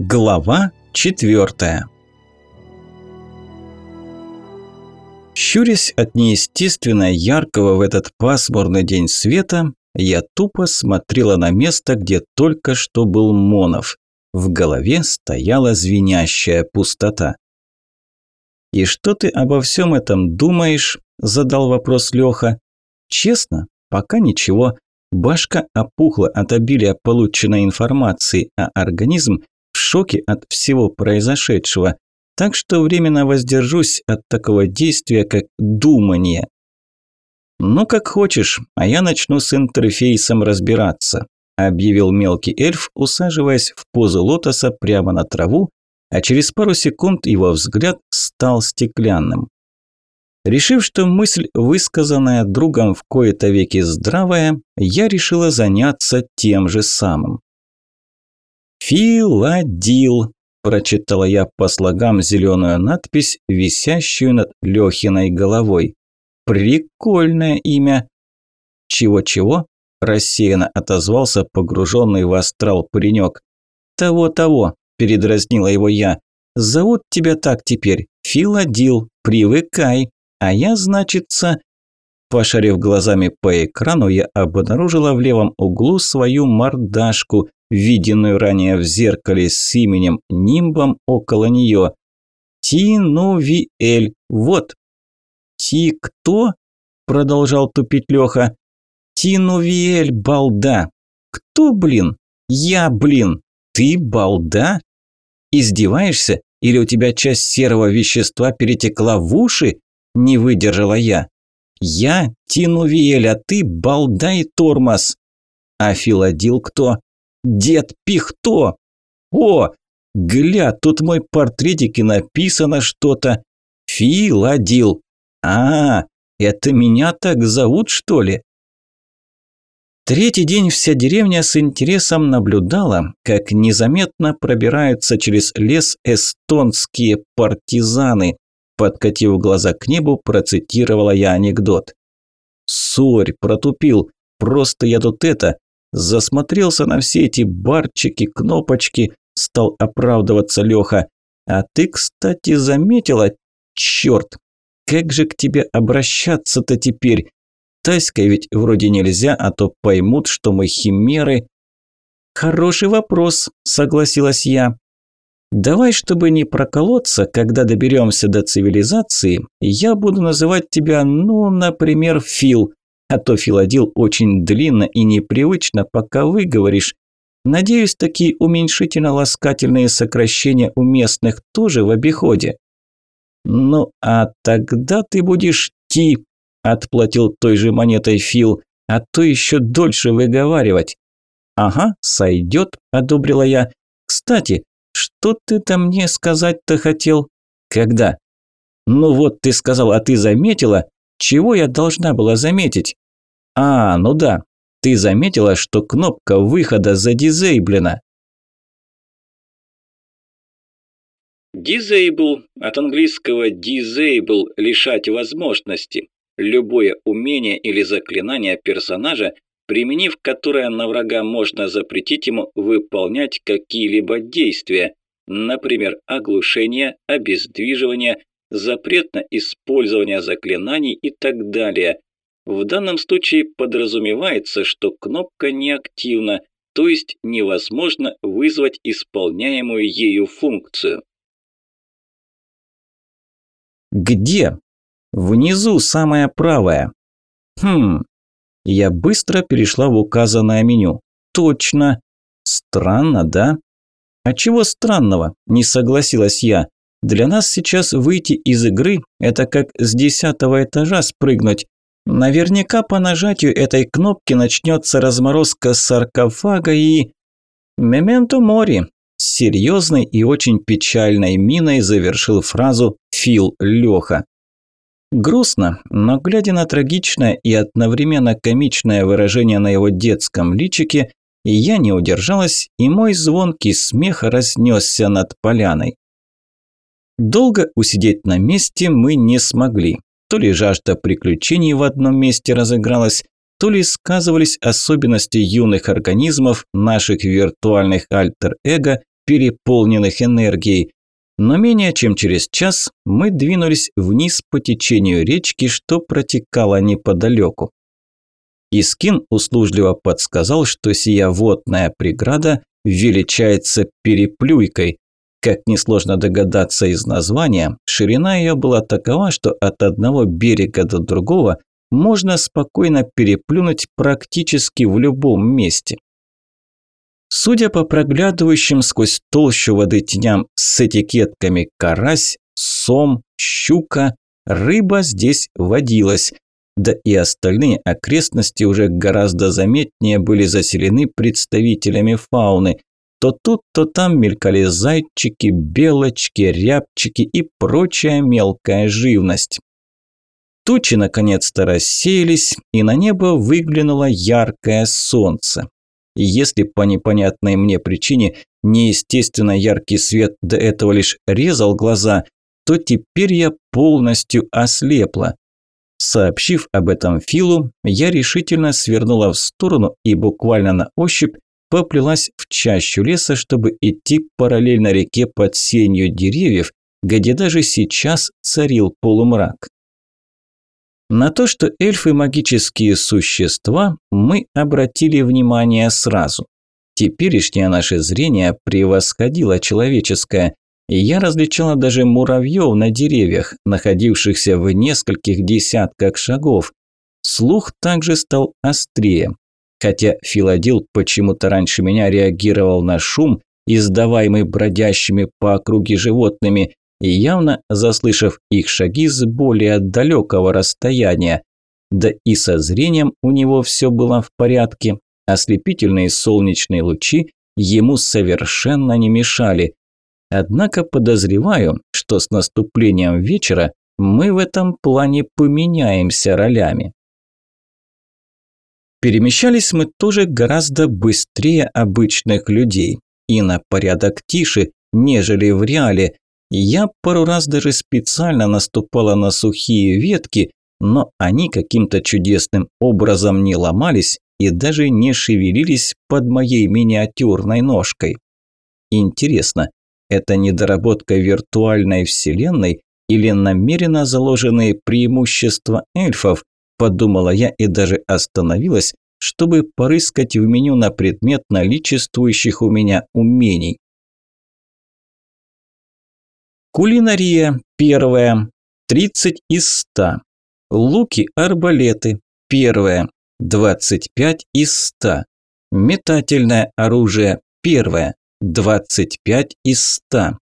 Глава четвертая. Щурясь от неестественно яркого в этот пасмурный день света, я тупо смотрела на место, где только что был Монов. В голове стояла звенящая пустота. «И что ты обо всем этом думаешь?» – задал вопрос Леха. «Честно, пока ничего. Башка опухла от обилия полученной информации, а организм в шоке от всего произошедшего. Так что временно воздержусь от такого действия, как думание. «Ну, как хочешь, а я начну с интерфейсом разбираться», объявил мелкий эльф, усаживаясь в позу лотоса прямо на траву, а через пару секунд его взгляд стал стеклянным. Решив, что мысль, высказанная другом в кои-то веки здравая, я решила заняться тем же самым. «Филадил», – прочитала я по слогам зеленую надпись, висящую над Лехиной головой. «Прикольное имя». «Чего-чего?» – рассеянно отозвался погруженный в астрал паренек. «Того-того», – передразнила его я. «Зовут тебя так теперь, Филадил, привыкай, а я, значится...» Пошарив глазами по экрану, я обнаружила в левом углу свою мордашку, виденную ранее в зеркале с именем Нимбом около нее. Тинувиэль, вот. Ти кто? Продолжал тупить Леха. Тинувиэль, балда. Кто, блин? Я, блин. Ты балда? Издеваешься? Или у тебя часть серого вещества перетекла в уши? Не выдержала я. Я Тинувиэль, а ты балда и тормоз. А Филадил кто? Дед Пихто! О, гля, тут мой портретик и написано что-то. Филадил. А, это меня так зовут, что ли? Третий день вся деревня с интересом наблюдала, как незаметно пробираются через лес эстонские партизаны. Подкатив глаза к небу, процитировала я анекдот. «Сорь, протупил, просто я тут это, Засмотрелся на все эти барчики, кнопочки, стал оправдываться Леха. А ты, кстати, заметила? Черт, как же к тебе обращаться-то теперь? Таськой ведь вроде нельзя, а то поймут, что мы химеры. Хороший вопрос, согласилась я. Давай, чтобы не проколоться, когда доберемся до цивилизации, я буду называть тебя, ну, например, Фил а то Филадил очень длинно и непривычно, пока выговоришь. Надеюсь, такие уменьшительно-ласкательные сокращения у местных тоже в обиходе. Ну, а тогда ты будешь Ти, отплатил той же монетой Фил, а то еще дольше выговаривать. Ага, сойдет, одобрила я. Кстати, что ты там мне сказать-то хотел? Когда? Ну вот ты сказал, а ты заметила? Чего я должна была заметить? А, ну да. Ты заметила, что кнопка выхода задизейблена? Disable от английского disable – лишать возможности. Любое умение или заклинание персонажа, применив которое на врага можно запретить ему выполнять какие-либо действия, например, оглушение, обездвиживание, запрет на использование заклинаний и так далее. В данном случае подразумевается, что кнопка неактивна, то есть невозможно вызвать исполняемую ею функцию. Где? Внизу, самая правая. Хм. Я быстро перешла в указанное меню. Точно. Странно, да? А чего странного? Не согласилась я. Для нас сейчас выйти из игры – это как с десятого этажа спрыгнуть. Наверняка по нажатию этой кнопки начнется разморозка саркофага и... «Мементо мори», с серьезной и очень печальной миной завершил фразу Фил Леха. Грустно, но глядя на трагичное и одновременно комичное выражение на его детском личике, я не удержалась, и мой звонкий смех разнесся над поляной. Долго усидеть на месте мы не смогли. То ли жажда приключений в одном месте разыгралась, то ли сказывались особенности юных организмов, наших виртуальных альтер-эго, переполненных энергией. Но менее чем через час мы двинулись вниз по течению речки, что протекала неподалеку. Искин услужливо подсказал, что сия водная преграда величается переплюйкой. Как несложно догадаться из названия, ширина ее была такова, что от одного берега до другого можно спокойно переплюнуть практически в любом месте. Судя по проглядывающим сквозь толщу воды теням с этикетками карась, сом, щука, рыба здесь водилась, да и остальные окрестности уже гораздо заметнее были заселены представителями фауны. То тут, то там мелькали зайчики, белочки, рябчики и прочая мелкая живность. Тучи наконец-то рассеялись, и на небо выглянуло яркое солнце. И если по непонятной мне причине неестественно яркий свет до этого лишь резал глаза, то теперь я полностью ослепла. Сообщив об этом Филу, я решительно свернула в сторону и буквально на ощупь поплелась в чащу леса, чтобы идти параллельно реке под сенью деревьев, где даже сейчас царил полумрак. На то, что эльфы – магические существа, мы обратили внимание сразу. Теперешнее наше зрение превосходило человеческое, и я различала даже муравьев на деревьях, находившихся в нескольких десятках шагов. Слух также стал острее. Хотя Филадил почему-то раньше меня реагировал на шум, издаваемый бродящими по округе животными, и явно заслышав их шаги с более далекого расстояния. Да и со зрением у него все было в порядке. Ослепительные солнечные лучи ему совершенно не мешали. Однако подозреваю, что с наступлением вечера мы в этом плане поменяемся ролями. Перемещались мы тоже гораздо быстрее обычных людей и на порядок тише, нежели в реале, я пару раз даже специально наступала на сухие ветки, но они каким-то чудесным образом не ломались и даже не шевелились под моей миниатюрной ножкой. Интересно, это недоработка виртуальной вселенной или намеренно заложенные преимущества эльфов, подумала я и даже остановилась, чтобы порыскать в меню на предмет наличествующих у меня умений. Кулинария – первая, 30 из 100. Луки-арбалеты – первая, 25 из 100. Метательное оружие – первое, 25 из 100.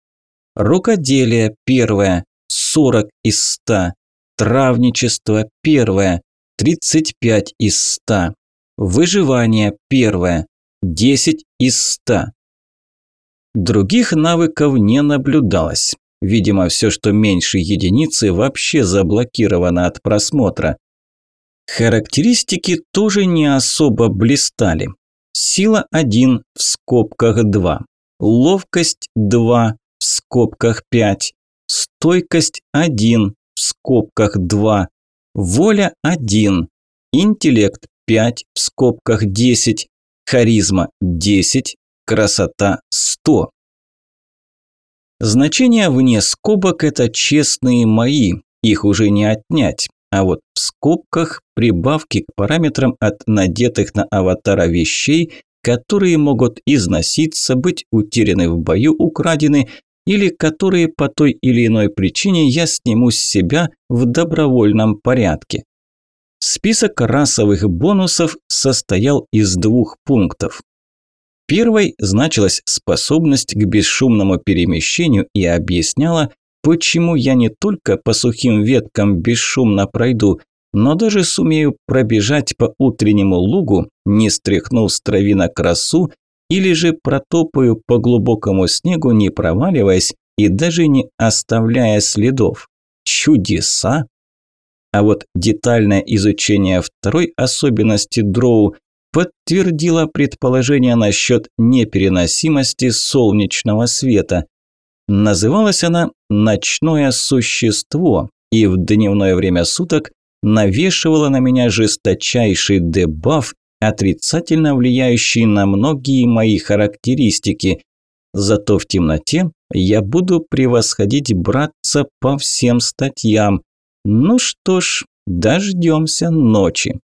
Рукоделие – первое, 40 из 100. Травничество – первое, 35 из 100. Выживание – первое, 10 из 100. Других навыков не наблюдалось. Видимо, все, что меньше единицы, вообще заблокировано от просмотра. Характеристики тоже не особо блистали. Сила 1 в скобках 2, ловкость 2 в скобках 5, стойкость 1 в скобках 2, воля 1, интеллект 5 в скобках 10, харизма 10, красота 100. Значения вне скобок – это честные мои, их уже не отнять. А вот в скобках прибавки к параметрам от надетых на аватара вещей, которые могут износиться, быть утеряны в бою, украдены, или которые по той или иной причине я сниму с себя в добровольном порядке. Список расовых бонусов состоял из двух пунктов. Первой значилась способность к бесшумному перемещению и объясняла, почему я не только по сухим веткам бесшумно пройду, но даже сумею пробежать по утреннему лугу, не стряхнув с травинок красу, или же протопаю по глубокому снегу, не проваливаясь и даже не оставляя следов. Чудеса! А вот детальное изучение второй особенности дроу подтвердила предположение насчет непереносимости солнечного света. Называлась она «Ночное существо» и в дневное время суток навешивала на меня жесточайший дебаф, отрицательно влияющий на многие мои характеристики. Зато в темноте я буду превосходить братца по всем статьям. Ну что ж, дождемся ночи.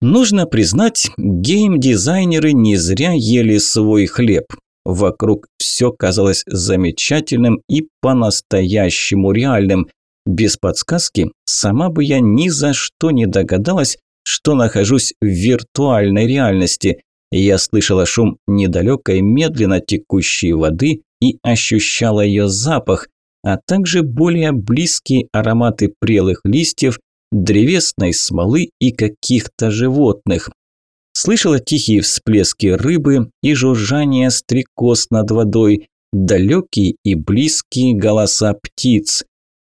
Нужно признать, геймдизайнеры не зря ели свой хлеб. Вокруг все казалось замечательным и по-настоящему реальным. Без подсказки сама бы я ни за что не догадалась, что нахожусь в виртуальной реальности. Я слышала шум недалекой медленно текущей воды и ощущала ее запах, а также более близкие ароматы прелых листьев, древесной смолы и каких-то животных. Слышала тихие всплески рыбы и жужжание стрекоз над водой, далекие и близкие голоса птиц.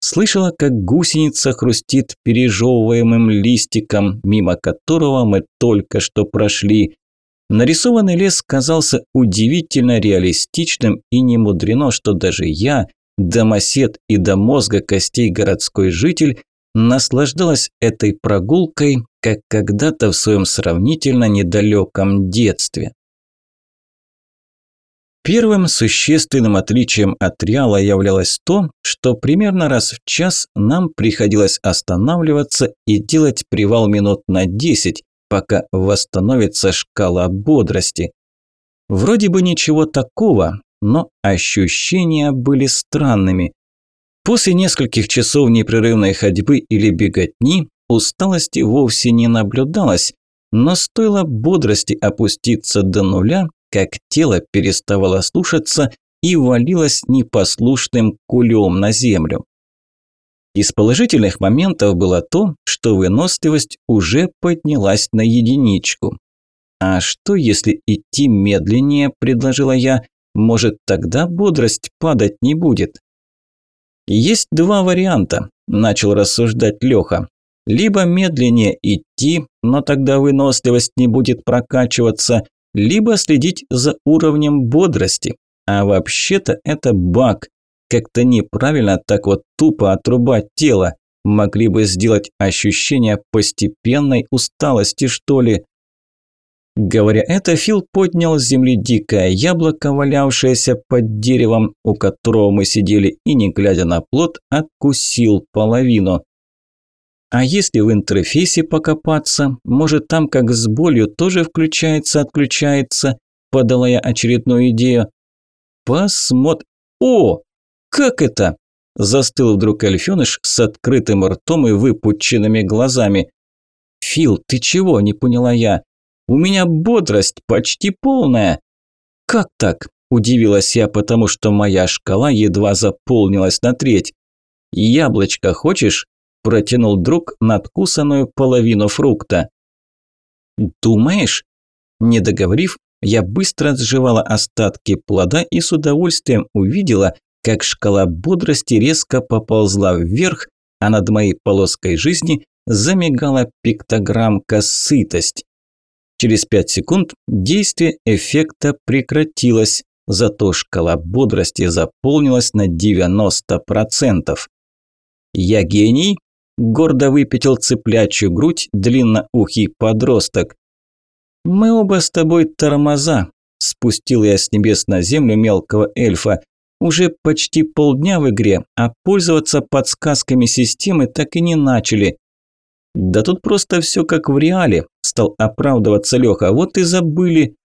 Слышала, как гусеница хрустит пережевываемым листиком, мимо которого мы только что прошли. Нарисованный лес казался удивительно реалистичным и не мудрено, что даже я, домосед и до мозга костей городской житель, наслаждалась этой прогулкой, как когда-то в своем сравнительно недалеком детстве. Первым существенным отличием от Реала являлось то, что примерно раз в час нам приходилось останавливаться и делать привал минут на 10, пока восстановится шкала бодрости. Вроде бы ничего такого, но ощущения были странными. После нескольких часов непрерывной ходьбы или беготни усталости вовсе не наблюдалось, но стоило бодрости опуститься до нуля, как тело переставало слушаться и валилось непослушным кулем на землю. Из положительных моментов было то, что выносливость уже поднялась на единичку. «А что, если идти медленнее?» – предложила я. «Может, тогда бодрость падать не будет?» «Есть два варианта», – начал рассуждать Леха. «Либо медленнее идти, но тогда выносливость не будет прокачиваться, либо следить за уровнем бодрости. А вообще-то это баг. Как-то неправильно так вот тупо отрубать тело. Могли бы сделать ощущение постепенной усталости, что ли. Говоря это, Фил поднял с земли дикое яблоко, валявшееся под деревом, у которого мы сидели, и, не глядя на плод, откусил половину. А если в интерфейсе покопаться, может там как с болью тоже включается-отключается, подала я очередную идею. Посмотр... О! Как это? Застыл вдруг эльфёныш с открытым ртом и выпученными глазами. «Фил, ты чего?» – не поняла я. У меня бодрость почти полная. Как так? Удивилась я, потому что моя шкала едва заполнилась на треть. Яблочко хочешь? Протянул друг надкусанную половину фрукта. Думаешь? Не договорив, я быстро сживала остатки плода и с удовольствием увидела, как шкала бодрости резко поползла вверх, а над моей полоской жизни замигала пиктограммка «Сытость». Через 5 секунд действие эффекта прекратилось, зато шкала бодрости заполнилась на 90%. «Я гений?» – гордо выпятил цыплячью грудь длинноухий подросток. «Мы оба с тобой тормоза», – спустил я с небес на землю мелкого эльфа. «Уже почти полдня в игре, а пользоваться подсказками системы так и не начали. «Да тут просто все как в реале», – стал оправдываться Леха, – «вот и забыли».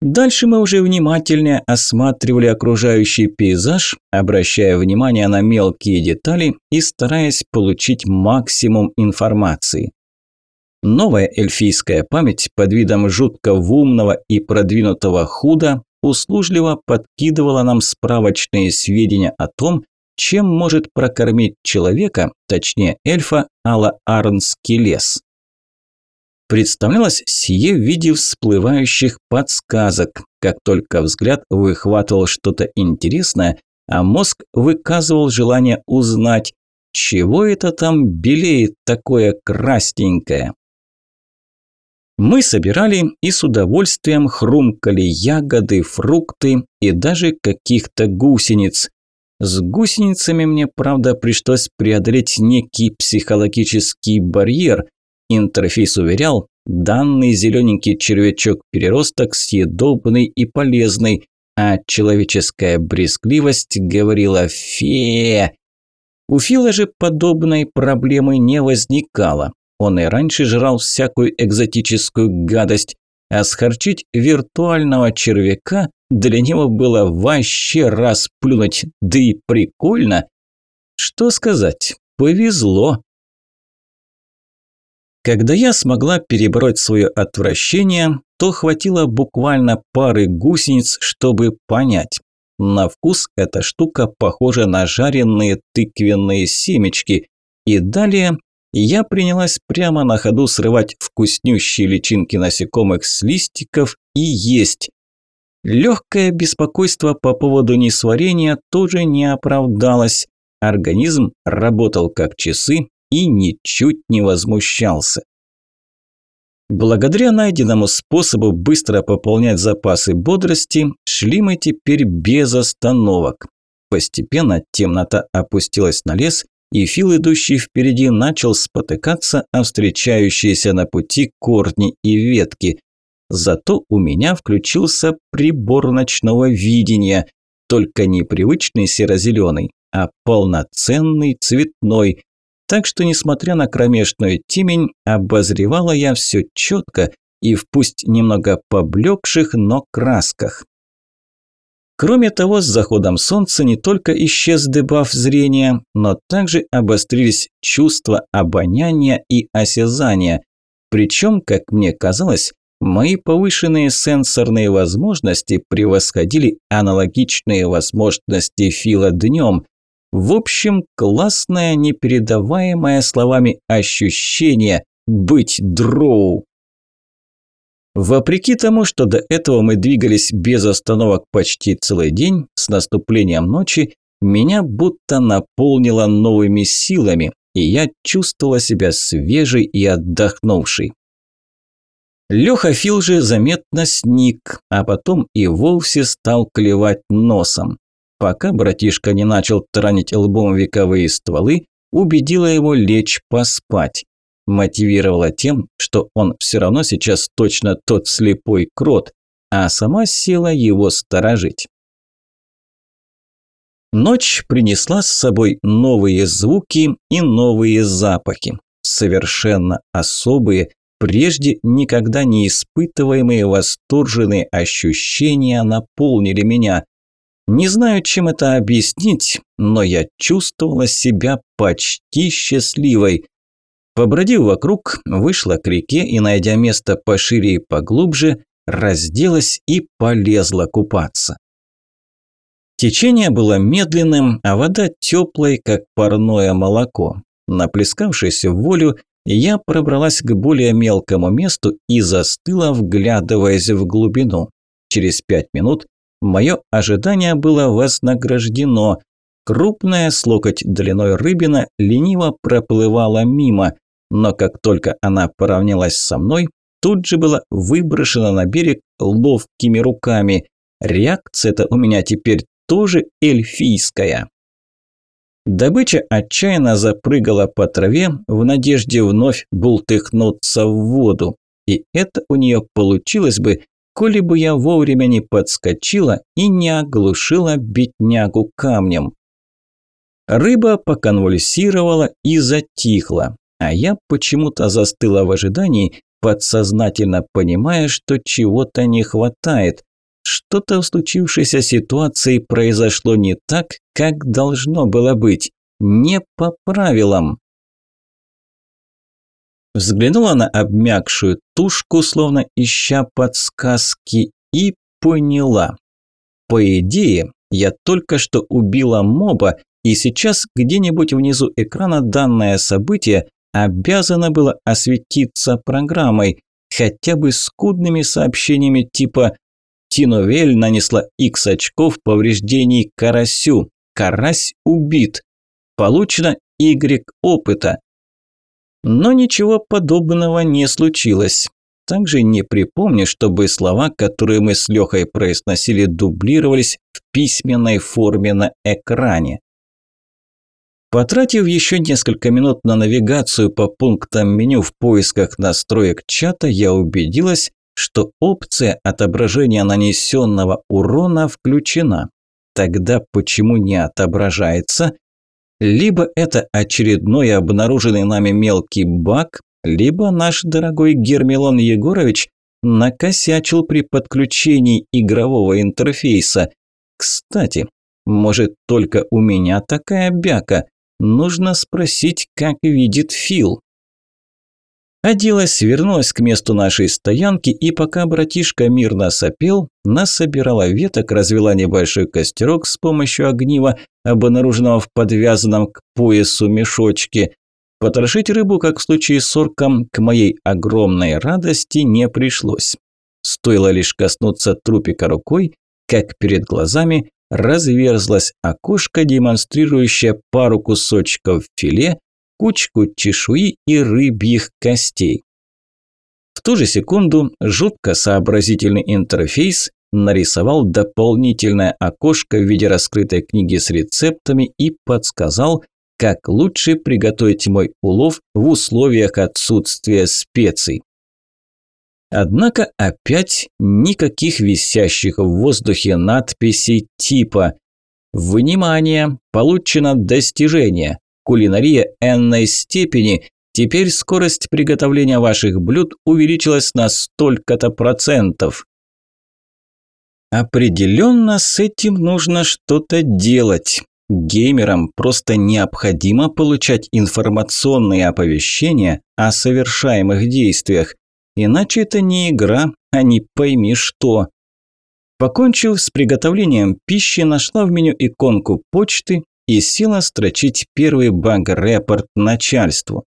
Дальше мы уже внимательнее осматривали окружающий пейзаж, обращая внимание на мелкие детали и стараясь получить максимум информации. Новая эльфийская память под видом жутко умного и продвинутого худа услужливо подкидывала нам справочные сведения о том, чем может прокормить человека, точнее эльфа, Алла-Арнский лес. Представлялось сие в виде всплывающих подсказок. Как только взгляд выхватывал что-то интересное, а мозг выказывал желание узнать, чего это там белеет такое красненькое. Мы собирали и с удовольствием хрумкали ягоды, фрукты и даже каких-то гусениц. С гусеницами мне, правда, пришлось преодолеть некий психологический барьер. Интерфейс уверял, Данный зелененький червячок-переросток съедобный и полезный, а человеческая брезгливость говорила «фе». У Фила же подобной проблемы не возникало. Он и раньше жрал всякую экзотическую гадость, а схорчить виртуального червяка для него было вообще расплюнуть, да и прикольно. Что сказать, повезло. Когда я смогла перебороть свое отвращение, то хватило буквально пары гусениц, чтобы понять. На вкус эта штука похожа на жареные тыквенные семечки. И далее я принялась прямо на ходу срывать вкуснющие личинки насекомых с листиков и есть. Легкое беспокойство по поводу несварения тоже не оправдалось. Организм работал как часы и ничуть не возмущался. Благодаря найденному способу быстро пополнять запасы бодрости, шли мы теперь без остановок. Постепенно темнота опустилась на лес, и Фил, идущий впереди, начал спотыкаться о встречающиеся на пути корни и ветки. Зато у меня включился прибор ночного видения, только не привычный серо-зеленый, а полноценный цветной. Так что, несмотря на кромешную темень, обозревала я все четко и в пусть немного поблекших, но красках. Кроме того, с заходом солнца не только исчез дебаф зрения, но также обострились чувства обоняния и осязания. Причем, как мне казалось, мои повышенные сенсорные возможности превосходили аналогичные возможности Фила днем. В общем, классное, непередаваемое словами ощущение быть дроу. Вопреки тому, что до этого мы двигались без остановок почти целый день, с наступлением ночи меня будто наполнило новыми силами, и я чувствовала себя свежей и отдохнувшей. Леха Фил же заметно сник, а потом и вовсе стал клевать носом. Пока братишка не начал таранить лбом вековые стволы, убедила его лечь поспать мотивировала тем, что он все равно сейчас точно тот слепой крот, а сама села его сторожить. Ночь принесла с собой новые звуки и новые запахи, совершенно особые, прежде никогда не испытываемые восторженные ощущения наполнили меня. Не знаю, чем это объяснить, но я чувствовала себя почти счастливой – Побродив вокруг, вышла к реке и, найдя место пошире и поглубже, разделась и полезла купаться. Течение было медленным, а вода теплой, как парное молоко. Наплескавшись в волю, я пробралась к более мелкому месту и застыла, вглядываясь в глубину. Через пять минут мое ожидание было вознаграждено. Крупная с локоть длиной рыбина лениво проплывала мимо – но как только она поравнялась со мной, тут же была выброшена на берег ловкими руками. Реакция-то у меня теперь тоже эльфийская. Добыча отчаянно запрыгала по траве в надежде вновь бултыхнуться в воду. И это у нее получилось бы, коли бы я вовремя не подскочила и не оглушила беднягу камнем. Рыба поконвульсировала и затихла. А я почему-то застыла в ожидании, подсознательно понимая, что чего-то не хватает. Что-то в случившейся ситуации произошло не так, как должно было быть. Не по правилам. Взглянула на обмякшую тушку, словно ища подсказки, и поняла. По идее, я только что убила моба, и сейчас где-нибудь внизу экрана данное событие обязано было осветиться программой, хотя бы скудными сообщениями типа «Тиновель нанесла X очков повреждений карасю. Карась убит. Получено Y опыта». Но ничего подобного не случилось. Также не припомню, чтобы слова, которые мы с Лехой произносили, дублировались в письменной форме на экране. Потратив еще несколько минут на навигацию по пунктам меню в поисках настроек чата, я убедилась, что опция отображения нанесенного урона включена. Тогда почему не отображается? Либо это очередной обнаруженный нами мелкий баг, либо наш дорогой Гермелон Егорович накосячил при подключении игрового интерфейса. Кстати, может только у меня такая бяка? Нужно спросить, как видит Фил. Оделась, вернулась к месту нашей стоянки и пока братишка мирно сопел, насобирала веток, развела небольшой костерок с помощью огнива, обнаруженного в подвязанном к поясу мешочке. Потрошить рыбу, как в случае с орком, к моей огромной радости не пришлось. Стоило лишь коснуться трупика рукой, как перед глазами разверзлось окошко, демонстрирующее пару кусочков филе, кучку чешуи и рыбьих костей. В ту же секунду жутко сообразительный интерфейс нарисовал дополнительное окошко в виде раскрытой книги с рецептами и подсказал, как лучше приготовить мой улов в условиях отсутствия специй. Однако опять никаких висящих в воздухе надписей типа «Внимание! Получено достижение! Кулинария энной степени! Теперь скорость приготовления ваших блюд увеличилась на столько-то процентов!» Определенно с этим нужно что-то делать. Геймерам просто необходимо получать информационные оповещения о совершаемых действиях. Иначе это не игра, а не пойми что. Покончив с приготовлением пищи, нашла в меню иконку почты и села строчить первый баг-репорт начальству.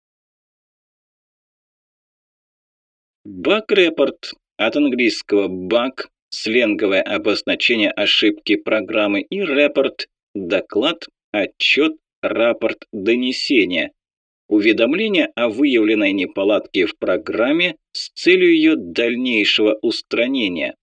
Баг-репорт от английского «баг» – сленговое обозначение ошибки программы и «репорт» – доклад, отчет, рапорт, донесение. Уведомление о выявленной неполадке в программе с целью ее дальнейшего устранения.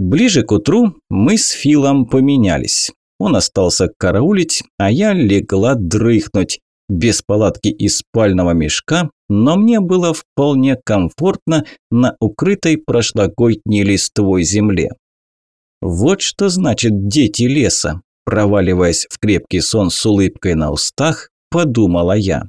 Ближе к утру мы с Филом поменялись. Он остался караулить, а я легла дрыхнуть. Без палатки и спального мешка, но мне было вполне комфортно на укрытой прошлогодней листвой земле. Вот что значит дети леса. Проваливаясь в крепкий сон с улыбкой на устах, подумала я.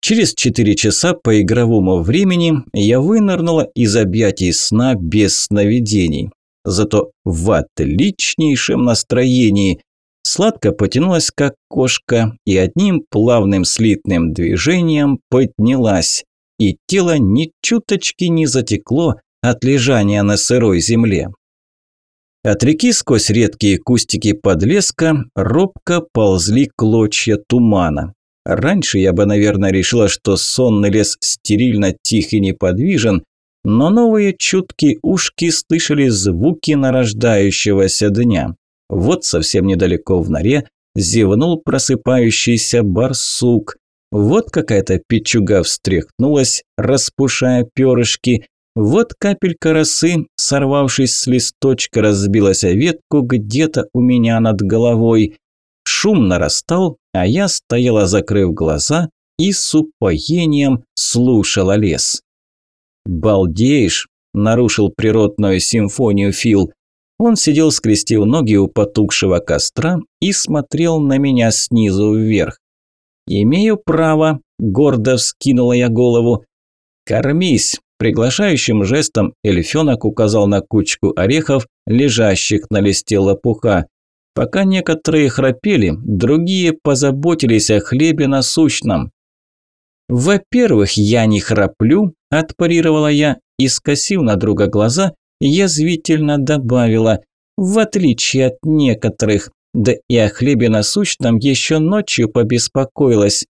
Через четыре часа по игровому времени я вынырнула из объятий сна без сновидений. Зато в отличнейшем настроении. Сладко потянулась, как кошка, и одним плавным слитным движением поднялась. И тело ни чуточки не затекло от лежания на сырой земле. От реки сквозь редкие кустики подлеска робко ползли клочья тумана. Раньше я бы, наверное, решила, что сонный лес стерильно тих и неподвижен, но новые чуткие ушки слышали звуки нарождающегося дня. Вот совсем недалеко в норе зевнул просыпающийся барсук. Вот какая-то печуга встряхнулась, распушая перышки, вот капелька росы, сорвавшись с листочка, разбилась о ветку где-то у меня над головой. Шум нарастал, а я стояла, закрыв глаза, и с упоением слушала лес. «Балдеешь!» – нарушил природную симфонию Фил. Он сидел, скрестив ноги у потухшего костра и смотрел на меня снизу вверх. «Имею право», – гордо вскинула я голову. «Кормись!» Приглашающим жестом эльфенок указал на кучку орехов, лежащих на листе лопуха. Пока некоторые храпели, другие позаботились о хлебе насущном. «Во-первых, я не храплю», – отпарировала я и, скосив на друга глаза, язвительно добавила, «в отличие от некоторых, да и о хлебе насущном еще ночью побеспокоилась.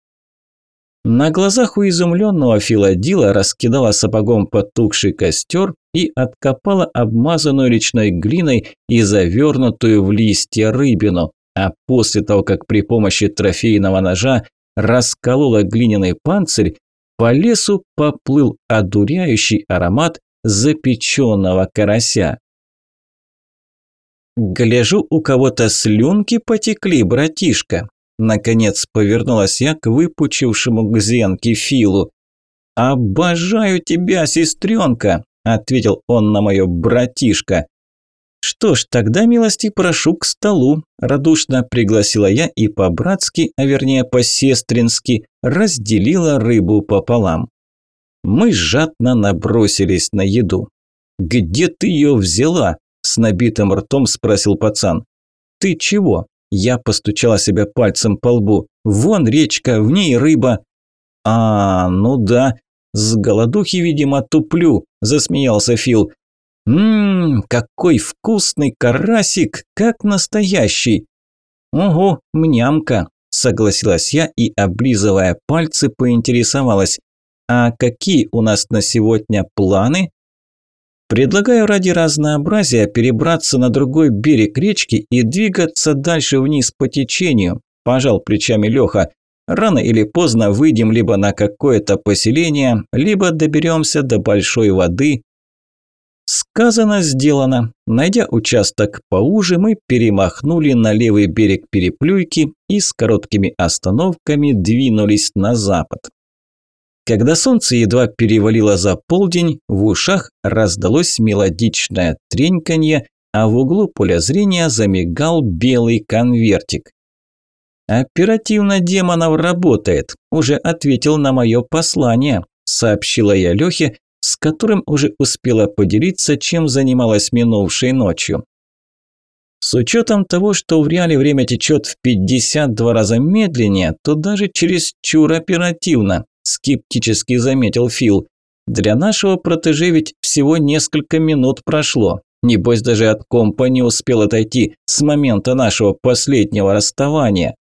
На глазах у изумленного Филадила раскидала сапогом потухший костер и откопала обмазанную речной глиной и завернутую в листья рыбину, а после того, как при помощи трофейного ножа расколола глиняный панцирь, по лесу поплыл одуряющий аромат запеченного карася. Гляжу, у кого-то слюнки потекли, братишка. Наконец повернулась я к выпучившему к зенке Филу. «Обожаю тебя, сестренка!» – ответил он на мое «братишка». «Что ж, тогда милости прошу к столу», – радушно пригласила я и по-братски, а вернее по-сестрински, разделила рыбу пополам. Мы жадно набросились на еду. «Где ты ее взяла?» – с набитым ртом спросил пацан. «Ты чего?» – я постучала себя пальцем по лбу. «Вон речка, в ней рыба». «А, ну да, с голодухи, видимо, туплю», – засмеялся Фил. «Ммм, какой вкусный карасик, как настоящий!» «Ого, мнямка!» – согласилась я и, облизывая пальцы, поинтересовалась. «А какие у нас на сегодня планы?» «Предлагаю ради разнообразия перебраться на другой берег речки и двигаться дальше вниз по течению», – пожал плечами Леха. «Рано или поздно выйдем либо на какое-то поселение, либо доберемся до большой воды, Сказано, сделано. Найдя участок поуже, мы перемахнули на левый берег переплюйки и с короткими остановками двинулись на запад. Когда солнце едва перевалило за полдень, в ушах раздалось мелодичное треньканье, а в углу поля зрения замигал белый конвертик. «Оперативно демонов работает», – уже ответил на мое послание, – сообщила я Лехе, с которым уже успела поделиться, чем занималась минувшей ночью. С учетом того, что в реале время течет в 52 раза медленнее, то даже чересчур оперативно, скептически заметил Фил. Для нашего протеже ведь всего несколько минут прошло. Небось, даже от компа не успел отойти с момента нашего последнего расставания.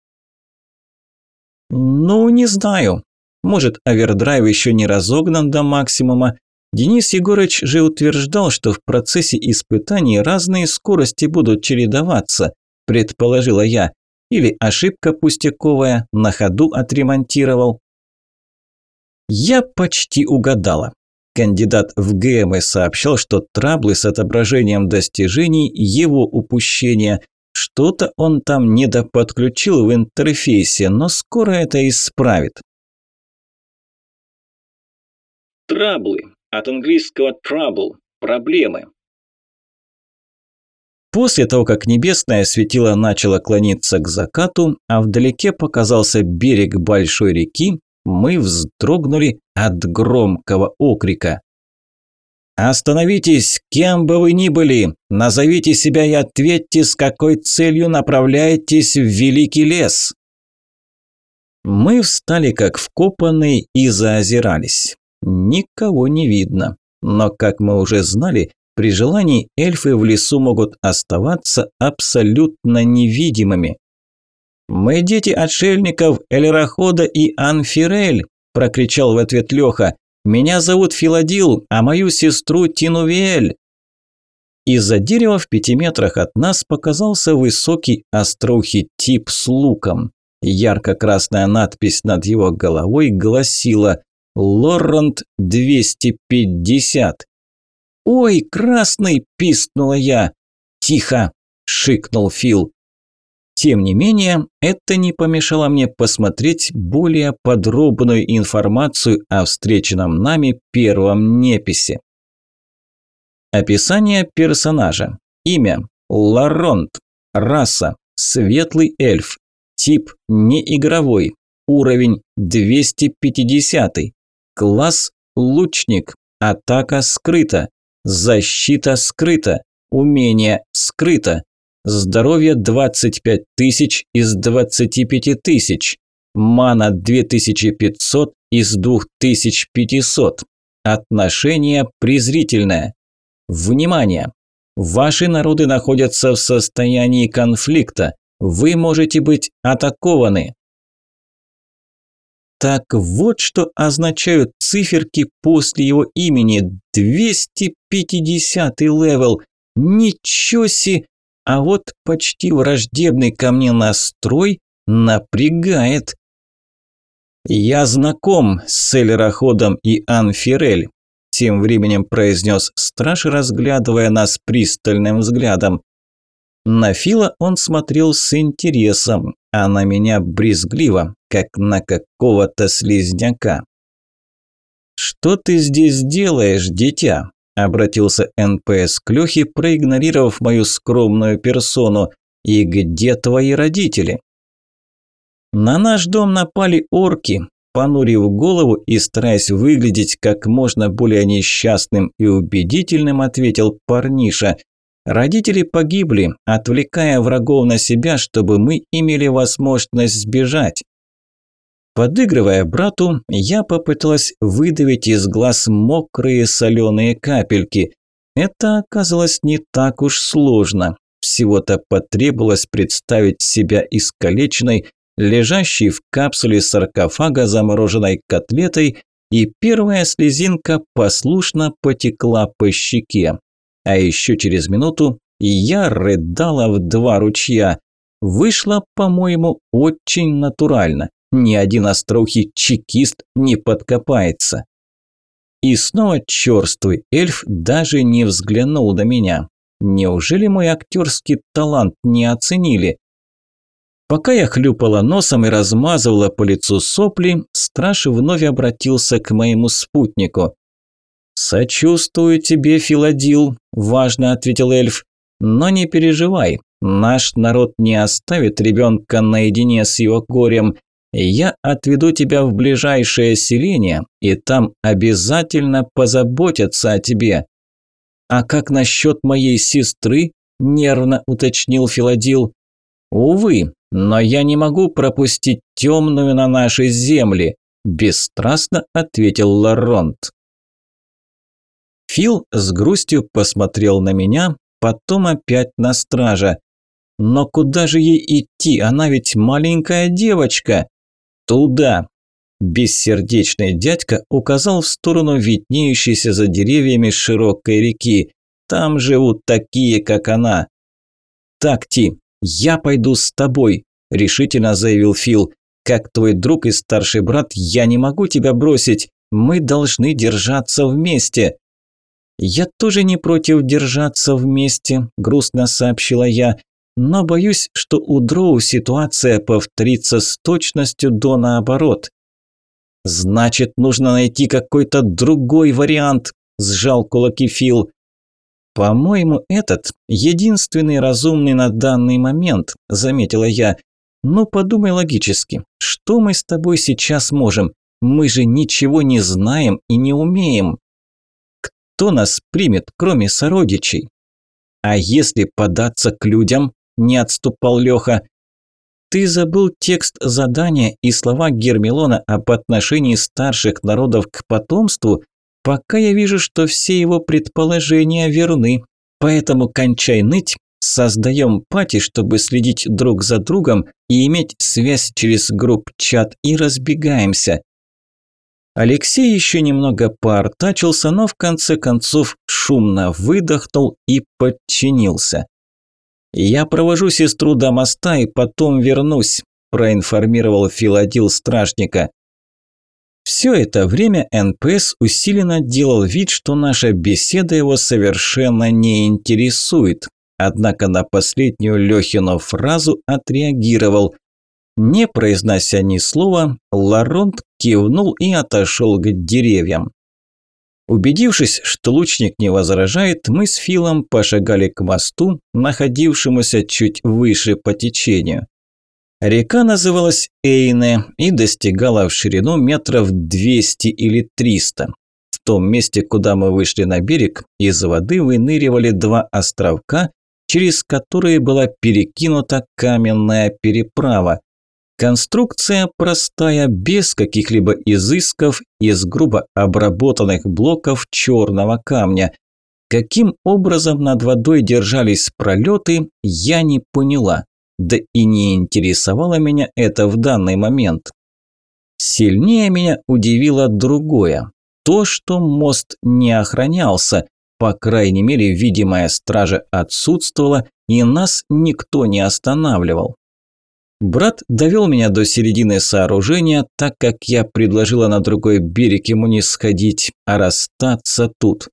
Ну, не знаю. Может, овердрайв еще не разогнан до максимума, Денис Егорович же утверждал, что в процессе испытаний разные скорости будут чередоваться, предположила я. Или ошибка пустяковая, на ходу отремонтировал. Я почти угадала. Кандидат в ГМ сообщал, что траблы с отображением достижений – его упущение. Что-то он там недоподключил в интерфейсе, но скоро это исправит. Траблы от английского trouble – проблемы. После того, как небесное светило начало клониться к закату, а вдалеке показался берег большой реки, мы вздрогнули от громкого окрика. «Остановитесь, кем бы вы ни были! Назовите себя и ответьте, с какой целью направляетесь в Великий лес!» Мы встали как вкопанные и заозирались. Никого не видно. Но, как мы уже знали, при желании эльфы в лесу могут оставаться абсолютно невидимыми. «Мы дети отшельников Эльрохода и Анфирель!» – прокричал в ответ Леха. «Меня зовут Филадил, а мою сестру Тинувиэль!» Из-за дерева в пяти метрах от нас показался высокий остроухий тип с луком. Ярко-красная надпись над его головой гласила Лорент 250. «Ой, красный!» – пискнула я. «Тихо!» – шикнул Фил. Тем не менее, это не помешало мне посмотреть более подробную информацию о встреченном нами первом неписи. Описание персонажа. Имя – Ларонт. Раса – светлый эльф. Тип – неигровой. Уровень – 250. Класс – лучник. Атака скрыта. Защита скрыта. Умение скрыто. Здоровье 25 тысяч из 25 тысяч. Мана 2500 из 2500. Отношение презрительное. Внимание! Ваши народы находятся в состоянии конфликта. Вы можете быть атакованы. Так вот что означают циферки после его имени. 250 level. Ничего себе! А вот почти враждебный ко мне настрой напрягает. «Я знаком с Эльроходом и Анфирель», – тем временем произнес страж, разглядывая нас пристальным взглядом. На Фила он смотрел с интересом, а на меня брезгливо, как на какого-то слизняка. «Что ты здесь делаешь, дитя?» – обратился НПС к Лёхе, проигнорировав мою скромную персону. «И где твои родители?» На наш дом напали орки, понурив голову и стараясь выглядеть как можно более несчастным и убедительным, ответил парниша. Родители погибли, отвлекая врагов на себя, чтобы мы имели возможность сбежать. Подыгрывая брату, я попыталась выдавить из глаз мокрые соленые капельки. Это оказалось не так уж сложно. Всего-то потребовалось представить себя искалеченной, лежащей в капсуле саркофага замороженной котлетой, и первая слезинка послушно потекла по щеке. А еще через минуту я рыдала в два ручья. Вышло, по-моему, очень натурально. Ни один остроухий чекист не подкопается. И снова черствый эльф даже не взглянул на меня. Неужели мой актерский талант не оценили? Пока я хлюпала носом и размазывала по лицу сопли, страж вновь обратился к моему спутнику. «Сочувствую тебе, Филадил», – важно ответил эльф. «Но не переживай, наш народ не оставит ребенка наедине с его горем. Я отведу тебя в ближайшее селение, и там обязательно позаботятся о тебе». «А как насчет моей сестры?» – нервно уточнил Филадил. «Увы, но я не могу пропустить темную на нашей земле», – бесстрастно ответил Ларонт. Фил с грустью посмотрел на меня, потом опять на стража. «Но куда же ей идти? Она ведь маленькая девочка!» «Туда!» Бессердечный дядька указал в сторону виднеющейся за деревьями широкой реки. «Там живут такие, как она!» «Так, Ти, я пойду с тобой», – решительно заявил Фил. «Как твой друг и старший брат, я не могу тебя бросить. Мы должны держаться вместе». «Я тоже не против держаться вместе», – грустно сообщила я. «Но боюсь, что у Дроу ситуация повторится с точностью до наоборот». «Значит, нужно найти какой-то другой вариант», – сжал кулаки Фил. «По-моему, этот единственный разумный на данный момент», – заметила я. «Ну, подумай логически. Что мы с тобой сейчас можем? Мы же ничего не знаем и не умеем. Кто нас примет, кроме сородичей?» «А если податься к людям?» – не отступал Леха. «Ты забыл текст задания и слова Гермелона об отношении старших народов к потомству Пока я вижу, что все его предположения верны. Поэтому кончай ныть, создаем пати, чтобы следить друг за другом и иметь связь через групп-чат и разбегаемся. Алексей еще немного поортачился, но в конце концов шумно выдохнул и подчинился. «Я провожу сестру до моста и потом вернусь», – проинформировал Филадил стражника. Все это время НПС усиленно делал вид, что наша беседа его совершенно не интересует. Однако на последнюю Лехину фразу отреагировал. Не произнося ни слова, Ларонт кивнул и отошел к деревьям. Убедившись, что лучник не возражает, мы с Филом пошагали к мосту, находившемуся чуть выше по течению. Река называлась Эйне и достигала в ширину метров 200 или 300. В том месте, куда мы вышли на берег, из воды выныривали два островка, через которые была перекинута каменная переправа. Конструкция простая, без каких-либо изысков, из грубо обработанных блоков черного камня. Каким образом над водой держались пролеты, я не поняла да и не интересовало меня это в данный момент. Сильнее меня удивило другое. То, что мост не охранялся, по крайней мере, видимая стража отсутствовала, и нас никто не останавливал. Брат довел меня до середины сооружения, так как я предложила на другой берег ему не сходить, а расстаться тут.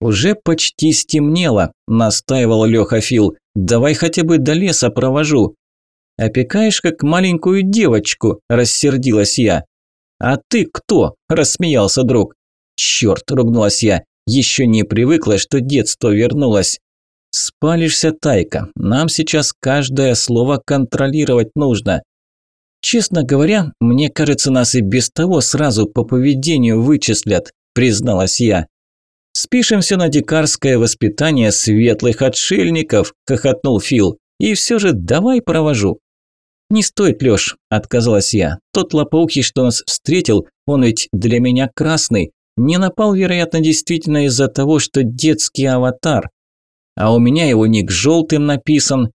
«Уже почти стемнело», – настаивал Леха Фил. «Давай хотя бы до леса провожу». «Опекаешь, как маленькую девочку», – рассердилась я. «А ты кто?» – рассмеялся друг. «Черт!» – ругнулась я. «Еще не привыкла, что детство вернулось». «Спалишься, Тайка. Нам сейчас каждое слово контролировать нужно». «Честно говоря, мне кажется, нас и без того сразу по поведению вычислят», – призналась я. «Спишемся на дикарское воспитание светлых отшельников», – хохотнул Фил. «И все же давай провожу». «Не стоит, Лёш», – отказалась я. «Тот лопоухий, что нас встретил, он ведь для меня красный. Не напал, вероятно, действительно из-за того, что детский аватар. А у меня его ник желтым написан.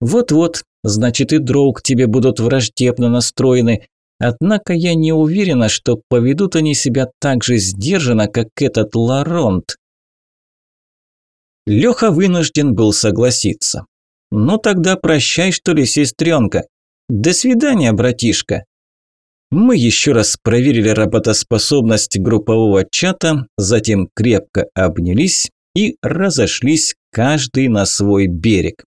Вот-вот, значит и дроу к тебе будут враждебно настроены. Однако я не уверена, что поведут они себя так же сдержанно, как этот Ларонт. Леха вынужден был согласиться. «Ну тогда прощай, что ли, сестренка. До свидания, братишка». Мы еще раз проверили работоспособность группового чата, затем крепко обнялись и разошлись каждый на свой берег.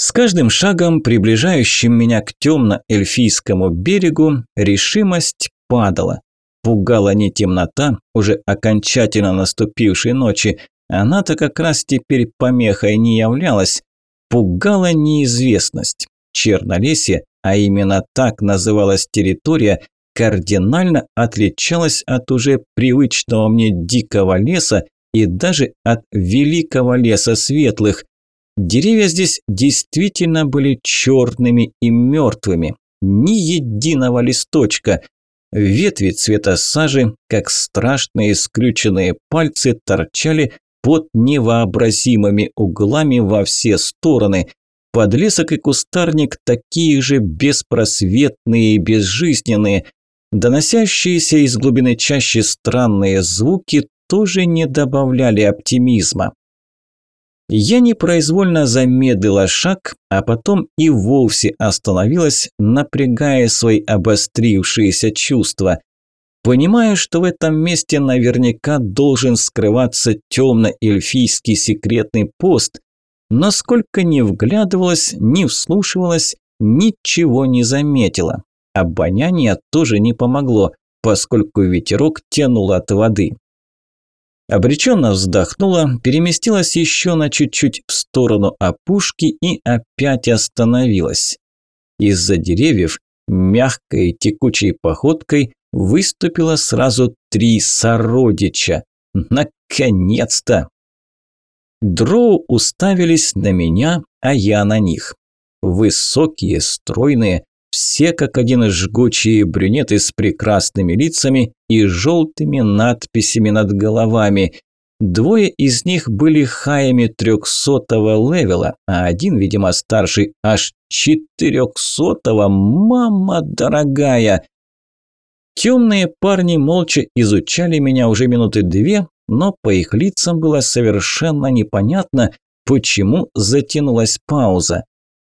С каждым шагом, приближающим меня к темно-эльфийскому берегу, решимость падала. Пугала не темнота, уже окончательно наступившей ночи, она-то как раз теперь помехой не являлась. Пугала неизвестность. Чернолесье, а именно так называлась территория, кардинально отличалась от уже привычного мне дикого леса и даже от великого леса светлых, Деревья здесь действительно были черными и мертвыми. Ни единого листочка. Ветви цвета сажи, как страшные скрюченные пальцы, торчали под невообразимыми углами во все стороны. Подлесок и кустарник такие же беспросветные и безжизненные. Доносящиеся из глубины чаще странные звуки тоже не добавляли оптимизма. Я непроизвольно замедлила шаг, а потом и вовсе остановилась, напрягая свои обострившиеся чувства. Понимая, что в этом месте наверняка должен скрываться темно-эльфийский секретный пост, но сколько ни вглядывалась, ни вслушивалась, ничего не заметила. Обоняние тоже не помогло, поскольку ветерок тянул от воды. Обреченно вздохнула, переместилась еще на чуть-чуть в сторону опушки и опять остановилась. Из-за деревьев мягкой текучей походкой выступило сразу три сородича. Наконец-то! Дроу уставились на меня, а я на них. Высокие, стройные, все как один жгучие брюнеты с прекрасными лицами и желтыми надписями над головами. Двое из них были хаями трехсотого левела, а один, видимо, старший аж четырехсотого. Мама дорогая! Темные парни молча изучали меня уже минуты две, но по их лицам было совершенно непонятно, почему затянулась пауза.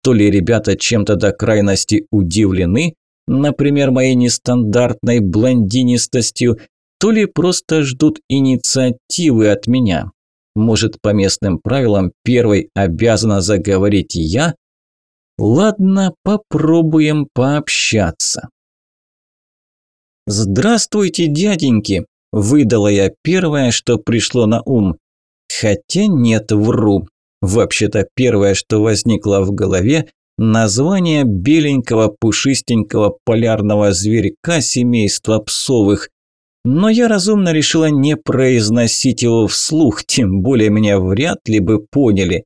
То ли ребята чем-то до крайности удивлены, например, моей нестандартной блондинистостью, то ли просто ждут инициативы от меня. Может, по местным правилам первой обязана заговорить я? Ладно, попробуем пообщаться. «Здравствуйте, дяденьки!» – выдала я первое, что пришло на ум. Хотя нет, вру. Вообще-то первое, что возникло в голове – название беленького пушистенького полярного зверька семейства псовых. Но я разумно решила не произносить его вслух, тем более меня вряд ли бы поняли.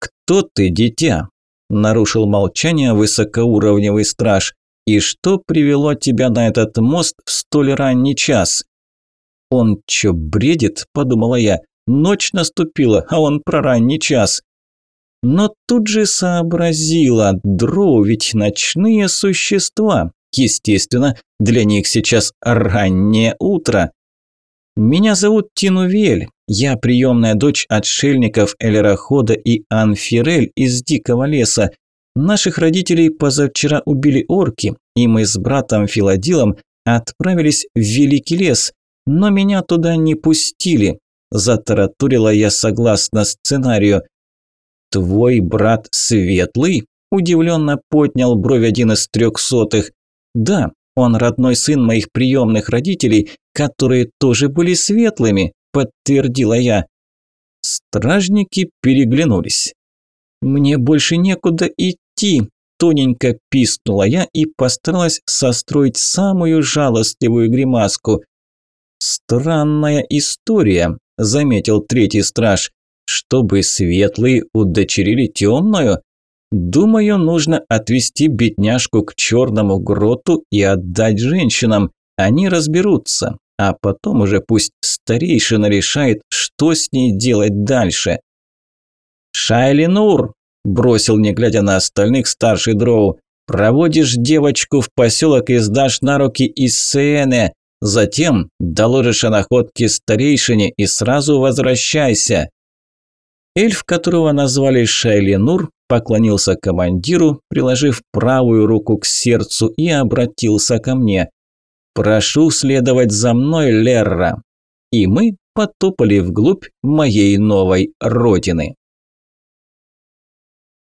«Кто ты, дитя?» – нарушил молчание высокоуровневый страж. «И что привело тебя на этот мост в столь ранний час?» «Он чё, бредит?» – подумала я. Ночь наступила, а он про ранний час. Но тут же сообразила, дроу ведь ночные существа. Естественно, для них сейчас раннее утро. Меня зовут Тинувель. Я приемная дочь отшельников Элерахода и Анфирель из Дикого леса. Наших родителей позавчера убили орки, и мы с братом Филадилом отправились в Великий лес, но меня туда не пустили. – затараторила я согласно сценарию. «Твой брат Светлый?» – удивленно поднял бровь один из трехсотых. «Да, он родной сын моих приемных родителей, которые тоже были светлыми», – подтвердила я. Стражники переглянулись. «Мне больше некуда идти», – тоненько пискнула я и постаралась состроить самую жалостливую гримаску. «Странная история», – заметил третий страж. «Чтобы светлые удочерили темную? Думаю, нужно отвести бедняжку к черному гроту и отдать женщинам. Они разберутся а потом уже пусть старейшина решает, что с ней делать дальше. «Шайлинур!» – бросил, не глядя на остальных, старший дроу. «Проводишь девочку в поселок и сдашь на руки из Сеэне. Затем доложишь о находке старейшине и сразу возвращайся». Эльф, которого назвали Шайлинур, поклонился командиру, приложив правую руку к сердцу и обратился ко мне. «Прошу следовать за мной, Лерра!» И мы потопали вглубь моей новой родины.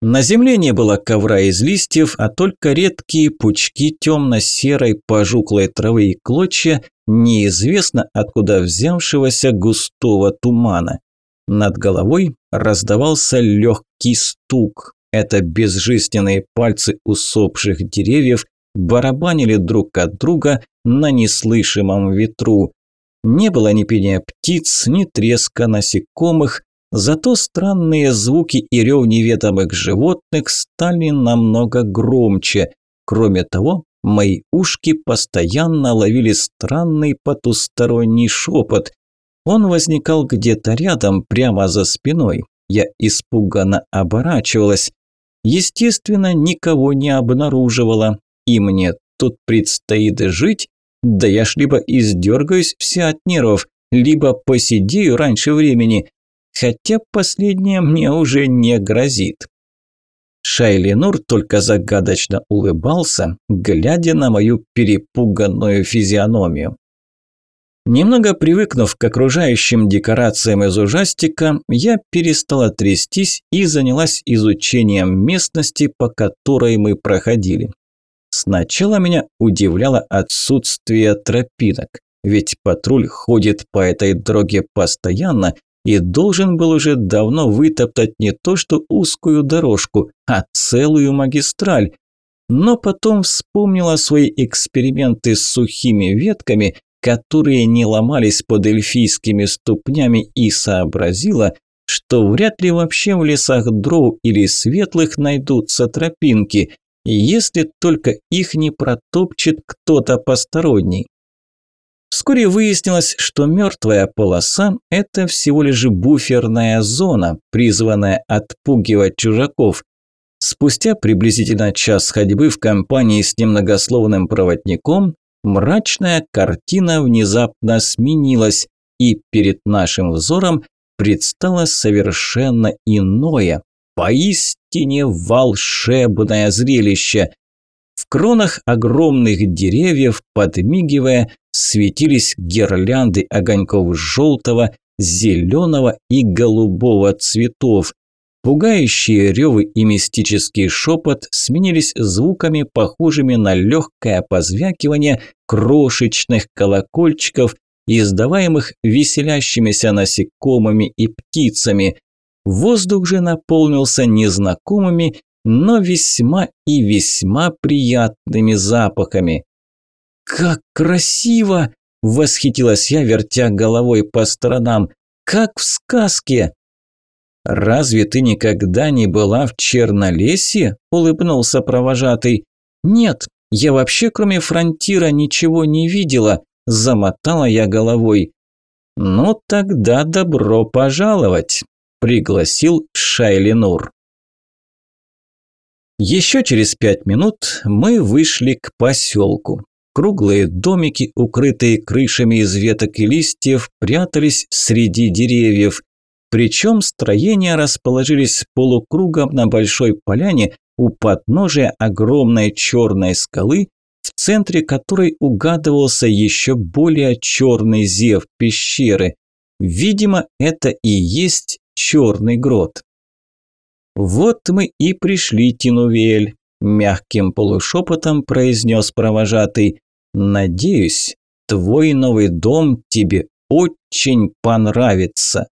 На земле не было ковра из листьев, а только редкие пучки темно-серой пожухлой травы и клочья неизвестно откуда взявшегося густого тумана. Над головой раздавался легкий стук. Это безжизненные пальцы усопших деревьев барабанили друг от друга на неслышимом ветру. Не было ни пения птиц, ни треска насекомых, зато странные звуки и рев неведомых животных стали намного громче. Кроме того, мои ушки постоянно ловили странный потусторонний шепот. Он возникал где-то рядом, прямо за спиной. Я испуганно оборачивалась. Естественно, никого не обнаруживала, и мне тут предстоит жить, да я ж либо издергаюсь вся от нервов, либо посидею раньше времени, хотя последнее мне уже не грозит. Шайленур только загадочно улыбался, глядя на мою перепуганную физиономию. Немного привыкнув к окружающим декорациям из ужастика, я перестала трястись и занялась изучением местности, по которой мы проходили. Сначала меня удивляло отсутствие тропинок, ведь патруль ходит по этой дороге постоянно и должен был уже давно вытоптать не то что узкую дорожку, а целую магистраль. Но потом вспомнила свои эксперименты с сухими ветками, которые не ломались под эльфийскими ступнями и сообразила, что вряд ли вообще в лесах дроу или светлых найдутся тропинки, если только их не протопчет кто-то посторонний. Вскоре выяснилось, что мертвая полоса – это всего лишь буферная зона, призванная отпугивать чужаков. Спустя приблизительно час ходьбы в компании с немногословным проводником мрачная картина внезапно сменилась, и перед нашим взором предстало совершенно иное, Поистине волшебное зрелище. Кронах огромных деревьев, подмигивая, светились гирлянды огоньков желтого, зеленого и голубого цветов. Пугающие ревы и мистический шепот сменились звуками, похожими на легкое позвякивание крошечных колокольчиков, издаваемых веселящимися насекомыми и птицами. Воздух же наполнился незнакомыми, но весьма и весьма приятными запахами. «Как красиво!» – восхитилась я, вертя головой по сторонам. «Как в сказке!» «Разве ты никогда не была в Чернолесье?» – улыбнулся провожатый. «Нет, я вообще кроме фронтира ничего не видела», – замотала я головой. «Ну тогда добро пожаловать!» пригласил Шайлинур. Еще через пять минут мы вышли к поселку. Круглые домики, укрытые крышами из веток и листьев, прятались среди деревьев. Причем строения расположились полукругом на большой поляне у подножия огромной черной скалы, в центре которой угадывался еще более черный зев пещеры. Видимо, это и есть черный грот. «Вот мы и пришли, Тинувель», – мягким полушепотом произнес провожатый. «Надеюсь, твой новый дом тебе очень понравится».